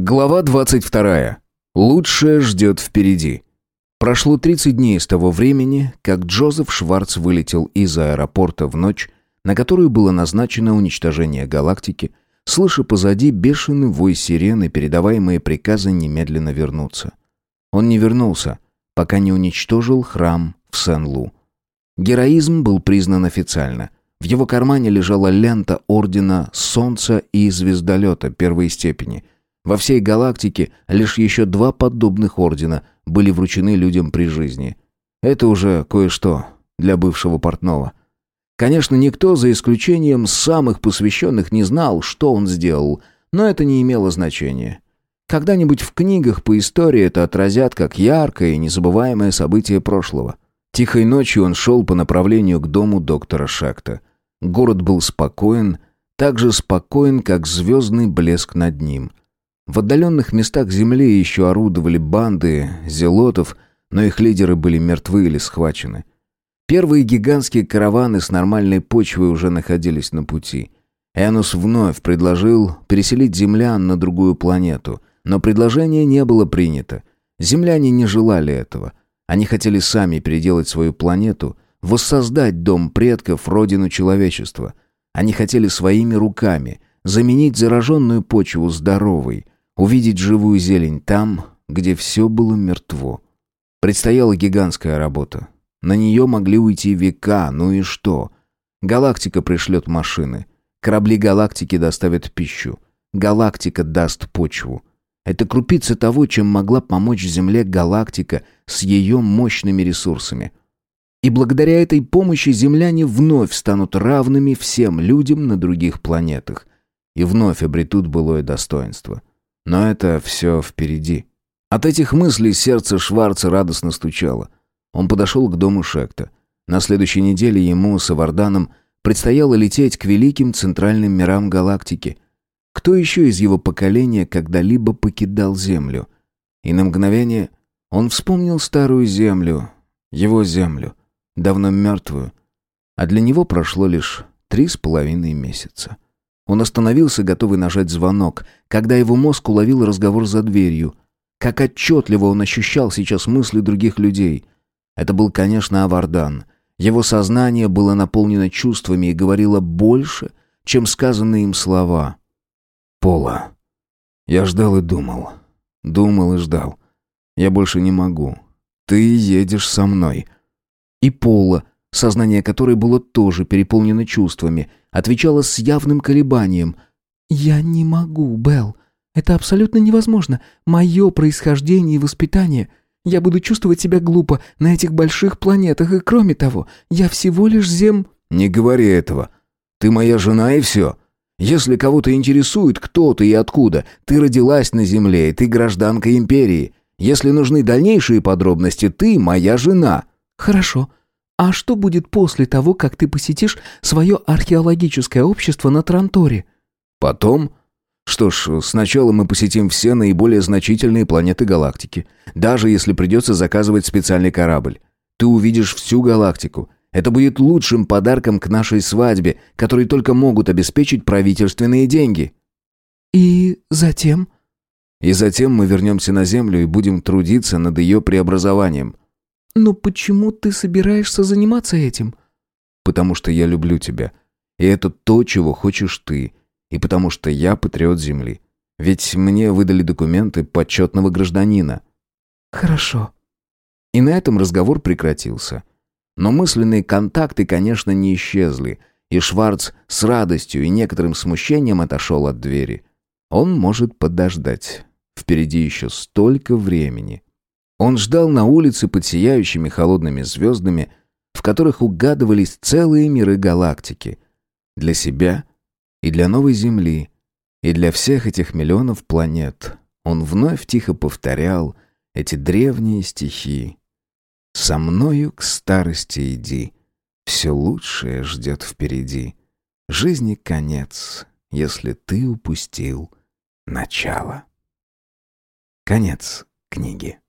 Глава 22. Лучшее ждет впереди. Прошло 30 дней с того времени, как Джозеф Шварц вылетел из аэропорта в ночь, на которую было назначено уничтожение галактики, слыша позади бешеный вой сирены, передаваемые приказы немедленно вернуться. Он не вернулся, пока не уничтожил храм в Сен-Лу. Героизм был признан официально. В его кармане лежала лента ордена Солнца и звездолета первой степени – во всей галактике лишь еще два подобных ордена были вручены людям при жизни. Это уже кое-что для бывшего портного. Конечно, никто, за исключением самых посвященных, не знал, что он сделал, но это не имело значения. Когда-нибудь в книгах по истории это отразят как яркое и незабываемое событие прошлого. Тихой ночью он шел по направлению к дому доктора Шекта. Город был спокоен, так же спокоен, как звездный блеск над ним. В отдаленных местах земли еще орудовали банды зелотов, но их лидеры были мертвы или схвачены. Первые гигантские караваны с нормальной почвой уже находились на пути. Энус вновь предложил переселить землян на другую планету, но предложение не было принято. Земляне не желали этого. Они хотели сами переделать свою планету, воссоздать дом предков, родину человечества. Они хотели своими руками заменить зараженную почву здоровой – Увидеть живую зелень там, где все было мертво. Предстояла гигантская работа. На нее могли уйти века, ну и что? Галактика пришлет машины. Корабли галактики доставят пищу. Галактика даст почву. Это крупица того, чем могла помочь Земле галактика с ее мощными ресурсами. И благодаря этой помощи земляне вновь станут равными всем людям на других планетах. И вновь обретут былое достоинство. Но это все впереди. От этих мыслей сердце Шварца радостно стучало. Он подошел к дому Шекта. На следующей неделе ему с Аварданом предстояло лететь к великим центральным мирам галактики. Кто еще из его поколения когда-либо покидал Землю? И на мгновение он вспомнил старую Землю, его Землю, давно мертвую. А для него прошло лишь три с половиной месяца. Он остановился, готовый нажать звонок, когда его мозг уловил разговор за дверью. Как отчетливо он ощущал сейчас мысли других людей. Это был, конечно, Авардан. Его сознание было наполнено чувствами и говорило больше, чем сказанные им слова. «Пола, я ждал и думал. Думал и ждал. Я больше не могу. Ты едешь со мной». И Пола, сознание которой было тоже переполнено чувствами, отвечала с явным колебанием. «Я не могу, Белл. Это абсолютно невозможно. Мое происхождение и воспитание. Я буду чувствовать себя глупо на этих больших планетах, и кроме того, я всего лишь зем...» «Не говори этого. Ты моя жена и все. Если кого-то интересует, кто ты и откуда, ты родилась на Земле, и ты гражданка Империи. Если нужны дальнейшие подробности, ты моя жена». «Хорошо. А что будет после того, как ты посетишь свое археологическое общество на Транторе? Потом? Что ж, сначала мы посетим все наиболее значительные планеты галактики. Даже если придется заказывать специальный корабль. Ты увидишь всю галактику. Это будет лучшим подарком к нашей свадьбе, который только могут обеспечить правительственные деньги. И затем? И затем мы вернемся на Землю и будем трудиться над ее преобразованием. «Но почему ты собираешься заниматься этим?» «Потому что я люблю тебя. И это то, чего хочешь ты. И потому что я патриот Земли. Ведь мне выдали документы почетного гражданина». «Хорошо». И на этом разговор прекратился. Но мысленные контакты, конечно, не исчезли, и Шварц с радостью и некоторым смущением отошел от двери. Он может подождать. Впереди еще столько времени. Он ждал на улице под сияющими холодными звездами, в которых угадывались целые миры галактики. Для себя и для новой Земли, и для всех этих миллионов планет. Он вновь тихо повторял эти древние стихи. «Со мною к старости иди, все лучшее ждет впереди. Жизни конец, если ты упустил начало». Конец книги.